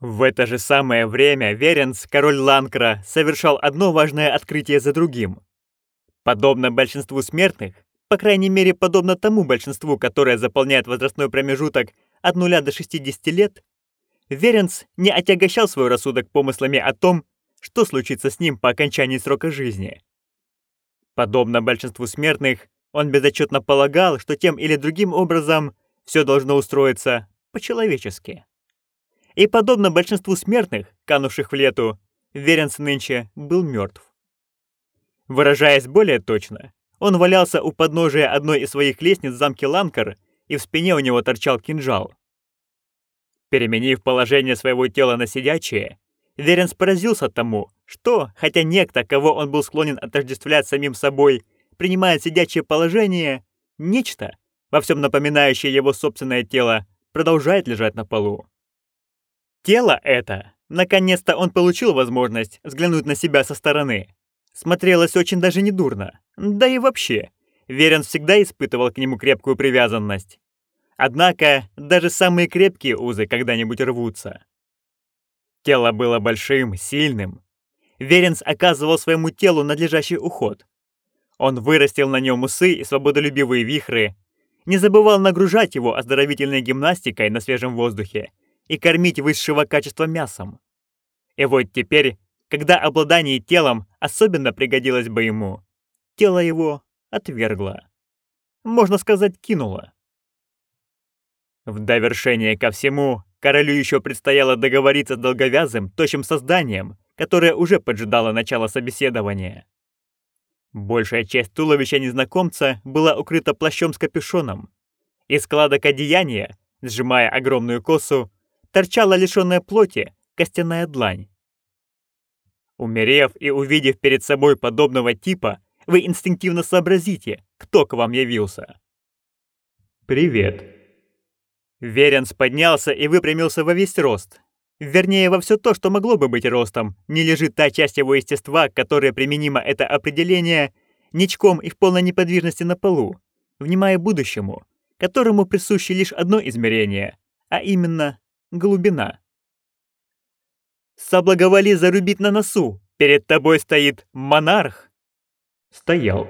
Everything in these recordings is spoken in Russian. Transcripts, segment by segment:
В это же самое время Веренс, король Ланкра, совершал одно важное открытие за другим. Подобно большинству смертных, по крайней мере, подобно тому большинству, которое заполняет возрастной промежуток от 0 до 60 лет, Веренс не отягощал свой рассудок помыслами о том, что случится с ним по окончании срока жизни. Подобно большинству смертных, он безотчетно полагал, что тем или другим образом все должно устроиться по-человечески. И подобно большинству смертных, канувших в лету, Веренс нынче был мертв. Выражаясь более точно, он валялся у подножия одной из своих лестниц в замке Ланкар, и в спине у него торчал кинжал. Переменив положение своего тела на сидячее, Веренс поразился тому, что, хотя некто, кого он был склонен отождествлять самим собой, принимает сидячее положение, нечто, во всем напоминающее его собственное тело, продолжает лежать на полу. Тело это, наконец-то он получил возможность взглянуть на себя со стороны, смотрелось очень даже недурно, да и вообще, Верен всегда испытывал к нему крепкую привязанность. Однако, даже самые крепкие узы когда-нибудь рвутся. Тело было большим, сильным. Веренс оказывал своему телу надлежащий уход. Он вырастил на нем усы и свободолюбивые вихры, не забывал нагружать его оздоровительной гимнастикой на свежем воздухе и кормить высшего качества мясом. И вот теперь, когда обладание телом особенно пригодилось бы ему, тело его отвергло. Можно сказать, кинуло. В довершение ко всему, Королю еще предстояло договориться с долговязым, тощим созданием, которое уже поджидало начало собеседования. Большая часть туловища незнакомца была укрыта плащом с капюшоном. Из складок одеяния, сжимая огромную косу, торчала лишённая плоти костяная длань. Умерев и увидев перед собой подобного типа, вы инстинктивно сообразите, кто к вам явился. «Привет», Веренс поднялся и выпрямился во весь рост. Вернее, во все то, что могло бы быть ростом, не лежит та часть его естества, которая применима это определение, ничком и в полной неподвижности на полу, внимая будущему, которому присуще лишь одно измерение, а именно глубина. «Соблаговоли зарубить на носу! Перед тобой стоит монарх!» «Стоял».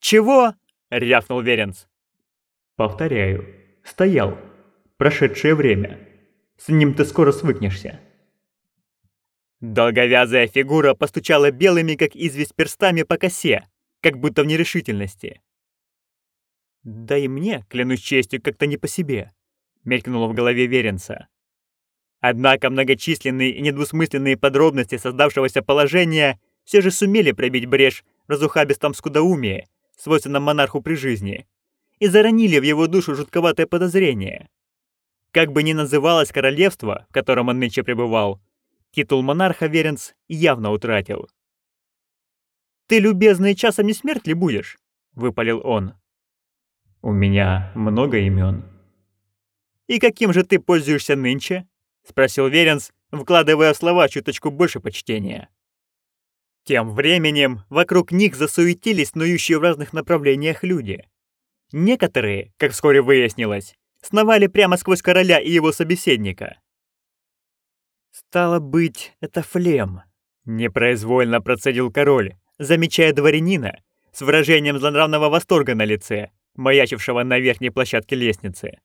«Чего?» — рявкнул Веренс. «Повторяю, Стоял. Прошедшее время. С ним ты скоро свыкнешься. Долговязая фигура постучала белыми, как известь, перстами по косе, как будто в нерешительности. «Да и мне, клянусь честью, как-то не по себе», — мелькнуло в голове Веренца. Однако многочисленные и недвусмысленные подробности создавшегося положения все же сумели пробить брешь разухабистом скудоумии, свойственном монарху при жизни, и заронили в его душу жутковатое подозрение. Как бы ни называлось королевство, в котором он нынче пребывал, титул монарха Веренц явно утратил. «Ты, любезный, часом не смерть ли будешь?» — выпалил он. «У меня много имен». «И каким же ты пользуешься нынче?» — спросил Веренц, вкладывая в слова чуточку больше почтения. Тем временем вокруг них засуетились снующие в разных направлениях люди. Некоторые, как вскоре выяснилось, сновали прямо сквозь короля и его собеседника. «Стало быть, это флем», — непроизвольно процедил король, замечая дворянина с выражением злонравного восторга на лице, маячившего на верхней площадке лестницы.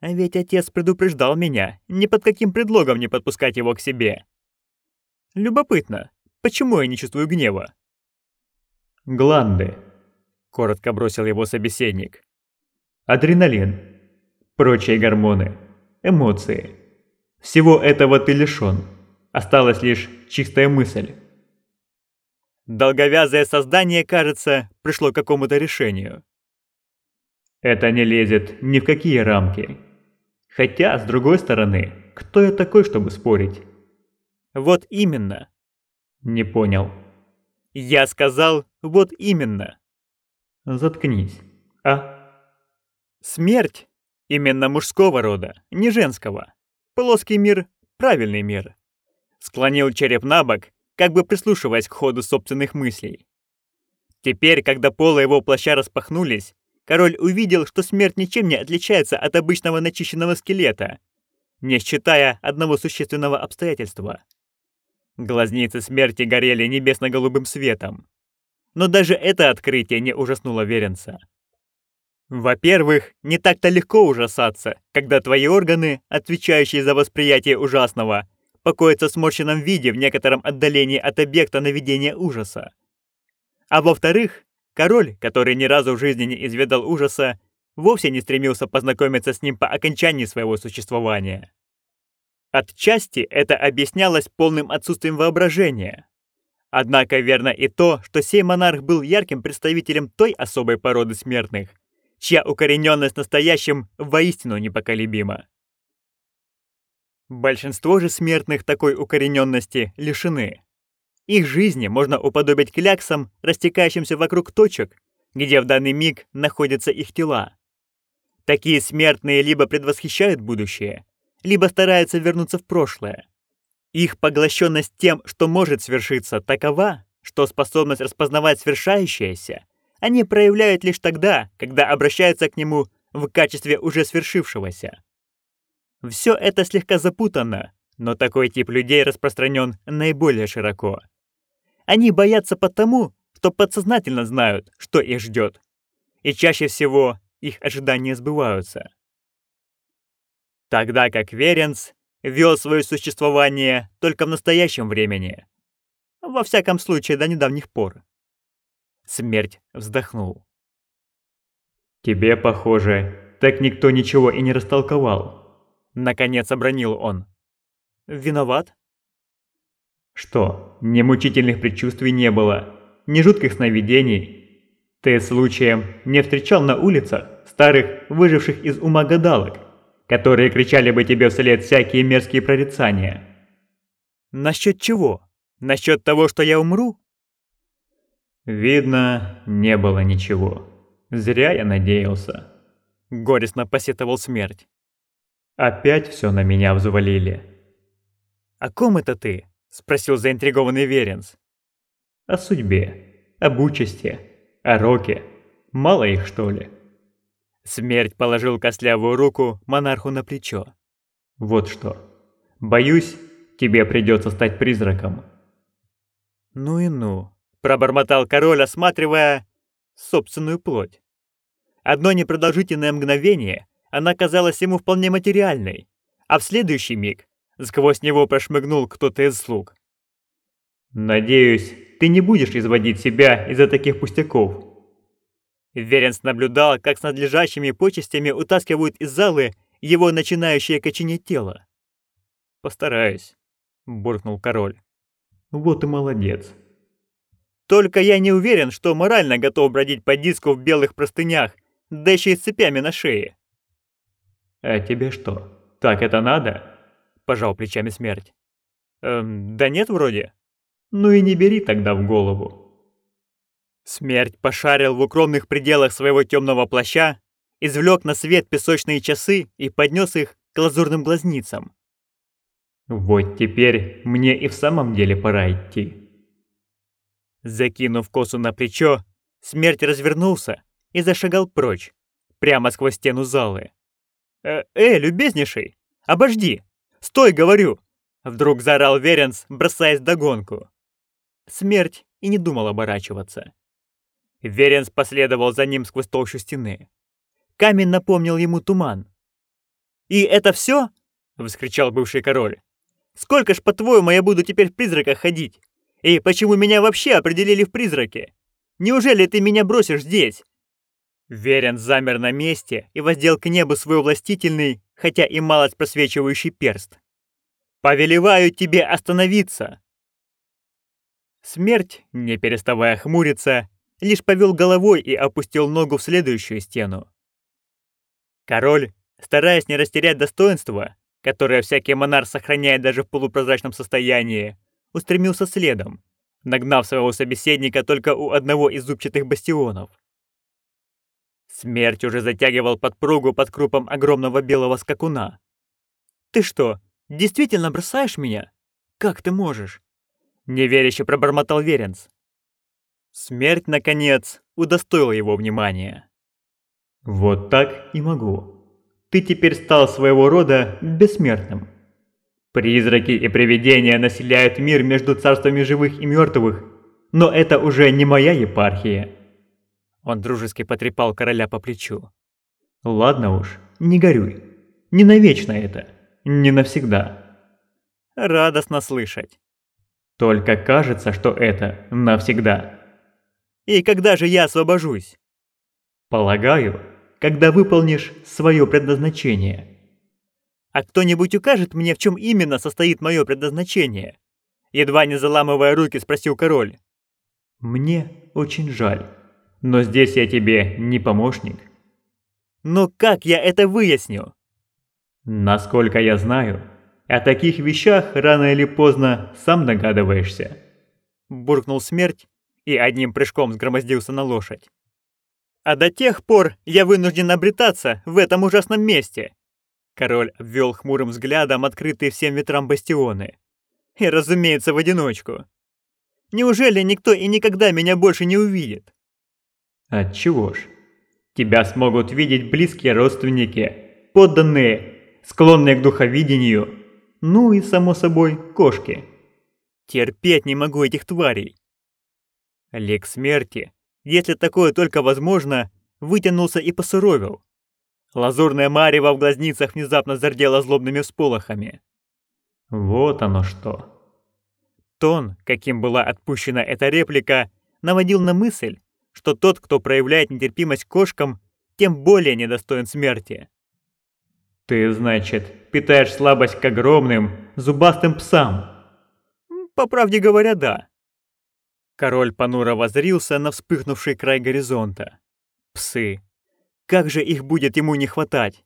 А ведь отец предупреждал меня, ни под каким предлогом не подпускать его к себе. Любопытно, почему я не чувствую гнева? «Гланды», коротко бросил его собеседник. Адреналин, прочие гормоны, эмоции. Всего этого ты лишён. Осталась лишь чистая мысль. Долговязое создание, кажется, пришло к какому-то решению. Это не лезет ни в какие рамки. Хотя, с другой стороны, кто я такой, чтобы спорить? Вот именно. Не понял. Я сказал, вот именно. Заткнись. А? Смерть именно мужского рода, не женского. Плоский мир — правильный мир. Склонил череп на бок, как бы прислушиваясь к ходу собственных мыслей. Теперь, когда полы его плаща распахнулись, король увидел, что смерть ничем не отличается от обычного начищенного скелета. не считая одного существенного обстоятельства. Глазницы смерти горели небесно-голубым светом. Но даже это открытие не ужаснуло Веренца. Во-первых, не так-то легко ужасаться, когда твои органы, отвечающие за восприятие ужасного, покоятся в сморщенном виде в некотором отдалении от объекта наведения ужаса. А во-вторых, король, который ни разу в жизни не изведал ужаса, вовсе не стремился познакомиться с ним по окончании своего существования. Отчасти это объяснялось полным отсутствием воображения. Однако верно и то, что сей монарх был ярким представителем той особой породы смертных, чья укорененность настоящим воистину непоколебима. Большинство же смертных такой укорененности лишены. Их жизни можно уподобить кляксам, растекающимся вокруг точек, где в данный миг находятся их тела. Такие смертные либо предвосхищают будущее, либо стараются вернуться в прошлое. Их поглощенность тем, что может свершиться, такова, что способность распознавать свершающееся они проявляют лишь тогда, когда обращаются к нему в качестве уже свершившегося. Все это слегка запутанно, но такой тип людей распространен наиболее широко. Они боятся потому, что подсознательно знают, что их ждет. И чаще всего их ожидания сбываются. Тогда как Веренс вел свое существование только в настоящем времени. Во всяком случае, до недавних пор. Смерть вздохнул. «Тебе, похоже, так никто ничего и не растолковал», — наконец обронил он. «Виноват?» «Что, ни мучительных предчувствий не было, ни жутких сновидений, ты случаем не встречал на улицах старых, выживших из ума гадалок, которые кричали бы тебе вслед всякие мерзкие прорицания? Насчет чего? Насчет того, что я умру? Видно, не было ничего. Зря я надеялся. Горестно посетовал смерть. Опять все на меня взвалили. «О ком это ты?» — спросил заинтригованный Веренс. «О судьбе, об участи, а Роке? Мало их, что ли? Смерть положил костлявую руку монарху на плечо. Вот что. Боюсь, тебе придется стать призраком. Ну и ну, пробормотал король, осматривая собственную плоть. Одно непродолжительное мгновение она казалась ему вполне материальной, а в следующий миг сквозь него прошмыгнул кто-то из слуг. «Надеюсь, ты не будешь изводить себя из-за таких пустяков». Веренс наблюдал, как с надлежащими почестями утаскивают из залы его начинающее коченеть тело. «Постараюсь», — буркнул король. «Вот и молодец». «Только я не уверен, что морально готов бродить по диску в белых простынях, да еще и с цепями на шее». «А тебе что, так это надо?» — пожал плечами смерть. «Эм, да нет вроде». Ну и не бери тогда в голову. Смерть пошарил в укромных пределах своего темного плаща, извлек на свет песочные часы и поднес их к лазурным глазницам. Вот теперь мне и в самом деле пора идти. Закинув косу на плечо, смерть развернулся и зашагал прочь, прямо сквозь стену залы. «Э, э любезнейший, обожди! Стой, говорю!» Вдруг заорал Веренс, бросаясь догонку. Смерть и не думал оборачиваться. Веренс последовал за ним сквозь толщу стены. Камень напомнил ему туман. «И это все? вскричал бывший король. «Сколько ж, по-твоему, я буду теперь в призраках ходить? И почему меня вообще определили в призраке? Неужели ты меня бросишь здесь?» Верен замер на месте и воздел к небу свой властительный, хотя и малость просвечивающий перст. «Повелеваю тебе остановиться!» Смерть, не переставая хмуриться, лишь повел головой и опустил ногу в следующую стену. Король, стараясь не растерять достоинство, которое всякий монарх сохраняет даже в полупрозрачном состоянии, устремился следом, нагнав своего собеседника только у одного из зубчатых бастионов. Смерть уже затягивал подпругу под крупом огромного белого скакуна. «Ты что, действительно бросаешь меня? Как ты можешь?» Неверяще пробормотал Веренц. Смерть, наконец, удостоила его внимания. «Вот так и могу. Ты теперь стал своего рода бессмертным. Призраки и привидения населяют мир между царствами живых и мертвых, но это уже не моя епархия. Он дружески потрепал короля по плечу. Ладно уж, не горюй. Не навечно это, не навсегда. Радостно слышать. Только кажется, что это навсегда. И когда же я освобожусь? Полагаю, когда выполнишь свое предназначение. А кто-нибудь укажет мне, в чем именно состоит мое предназначение? Едва не заламывая руки, спросил король. Мне очень жаль, но здесь я тебе не помощник. Но как я это выясню? Насколько я знаю, о таких вещах рано или поздно сам догадываешься. Буркнул смерть и одним прыжком сгромоздился на лошадь. А до тех пор я вынужден обретаться в этом ужасном месте. Король обвел хмурым взглядом открытые всем ветрам бастионы. И, разумеется, в одиночку. Неужели никто и никогда меня больше не увидит? Отчего ж? Тебя смогут видеть близкие родственники, подданные, склонные к духовидению, ну и, само собой, кошки. Терпеть не могу этих тварей. Лик смерти если такое только возможно, вытянулся и посуровил. Лазурная марево в глазницах внезапно зардела злобными всполохами. Вот оно что. Тон, каким была отпущена эта реплика, наводил на мысль, что тот, кто проявляет нетерпимость к кошкам, тем более недостоин смерти. Ты, значит, питаешь слабость к огромным, зубастым псам? По правде говоря, да. Король понуро возрился на вспыхнувший край горизонта. Псы. Как же их будет ему не хватать?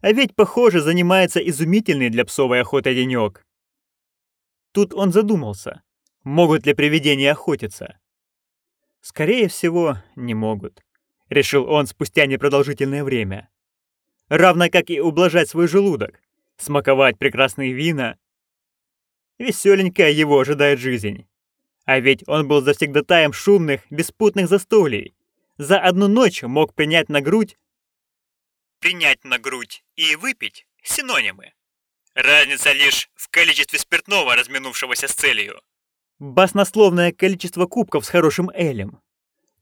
А ведь, похоже, занимается изумительный для псовой охоты денёк. Тут он задумался, могут ли привидения охотиться. Скорее всего, не могут, решил он спустя непродолжительное время. Равно как и ублажать свой желудок, смаковать прекрасные вина. Веселенькая его ожидает жизнь. А ведь он был завсегдатаем шумных, беспутных застолий. За одну ночь мог принять на грудь... Принять на грудь и выпить – синонимы. Разница лишь в количестве спиртного, разминувшегося с целью. Баснословное количество кубков с хорошим элем.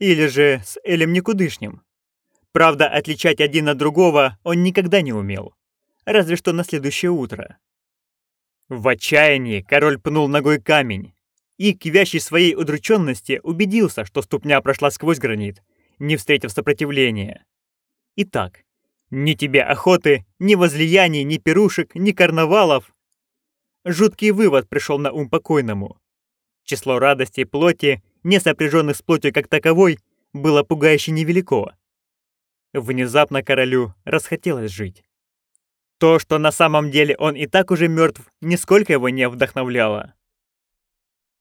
Или же с элем никудышним. Правда, отличать один от другого он никогда не умел. Разве что на следующее утро. В отчаянии король пнул ногой камень, и, к вящей своей удрученности, убедился, что ступня прошла сквозь гранит, не встретив сопротивления. Итак, ни тебе охоты, ни возлияний, ни пирушек, ни карнавалов. Жуткий вывод пришел на ум покойному. Число радостей плоти, не сопряженных с плотью как таковой, было пугающе невелико. Внезапно королю расхотелось жить. То, что на самом деле он и так уже мертв, нисколько его не вдохновляло.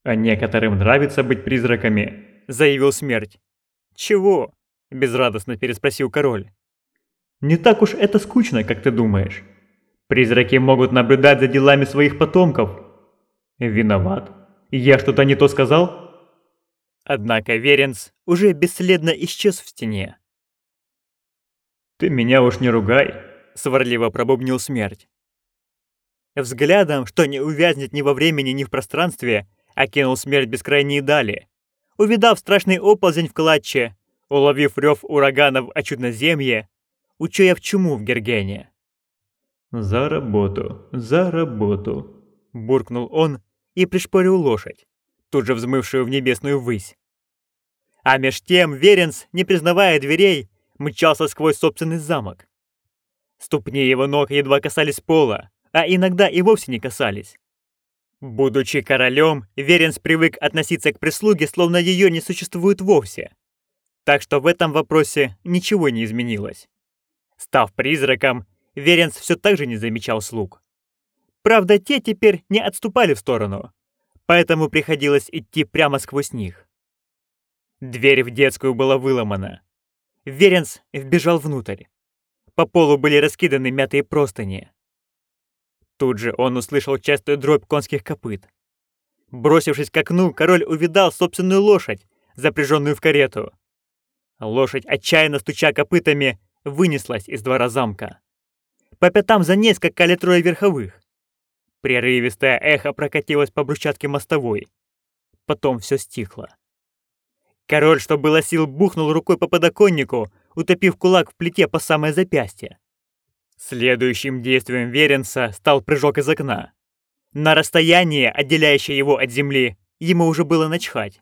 «А некоторым нравится быть призраками», — заявил смерть. «Чего?» — безрадостно переспросил король. «Не так уж это скучно, как ты думаешь. Призраки могут наблюдать за делами своих потомков». «Виноват. Я что-то не то сказал?» Однако Веренс уже бесследно исчез в стене. «Ты меня уж не ругай», — сварливо пробубнил смерть. Взглядом, что не увязнет ни во времени, ни в пространстве, окинул смерть бескрайние дали. Увидав страшный оползень в клатче, уловив рев ураганов о чудноземье, учуяв чуму в Гергене. «За работу, за работу!» — буркнул он и пришпорил лошадь, тут же взмывшую в небесную высь. А меж тем Веренс, не признавая дверей, мчался сквозь собственный замок. Ступни его ног едва касались пола, а иногда и вовсе не касались. Будучи королем, Веренс привык относиться к прислуге, словно ее не существует вовсе. Так что в этом вопросе ничего не изменилось. Став призраком, Веренс все так же не замечал слуг. Правда, те теперь не отступали в сторону, поэтому приходилось идти прямо сквозь них. Дверь в детскую была выломана. Веренс вбежал внутрь. По полу были раскиданы мятые простыни. Тут же он услышал частую дробь конских копыт. Бросившись к окну, король увидал собственную лошадь, запряженную в карету. Лошадь, отчаянно стуча копытами, вынеслась из двора замка. по пятам за несколько или трое верховых. Прерывистое эхо прокатилось по брусчатке мостовой. Потом все стихло. Король, что было сил, бухнул рукой по подоконнику, утопив кулак в плите по самое запястье. Следующим действием Веренса стал прыжок из окна. На расстояние, отделяющее его от земли, ему уже было начхать.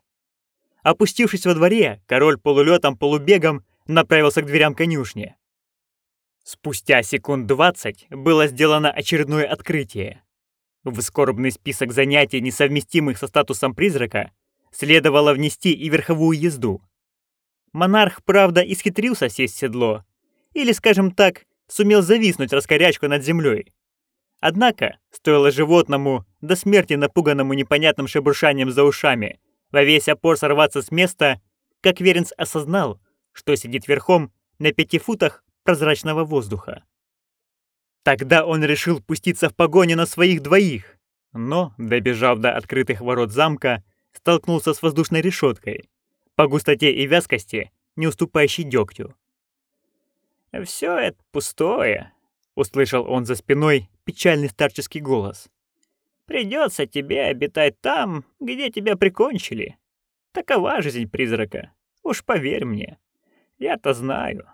Опустившись во дворе, король полулетом-полубегом направился к дверям конюшни. Спустя секунд двадцать было сделано очередное открытие. В скорбный список занятий, несовместимых со статусом призрака, следовало внести и верховую езду. Монарх, правда, исхитрился сесть в седло, или, скажем так, сумел зависнуть раскорячку над землей. Однако, стоило животному, до смерти напуганному непонятным шебуршанием за ушами, во весь опор сорваться с места, как Веренс осознал, что сидит верхом на пяти футах прозрачного воздуха. Тогда он решил пуститься в погоню на своих двоих, но, добежав до открытых ворот замка, столкнулся с воздушной решеткой, по густоте и вязкости, не уступающей дегтю. «Все это пустое», — услышал он за спиной печальный старческий голос. «Придется тебе обитать там, где тебя прикончили. Такова жизнь призрака, уж поверь мне. Я-то знаю».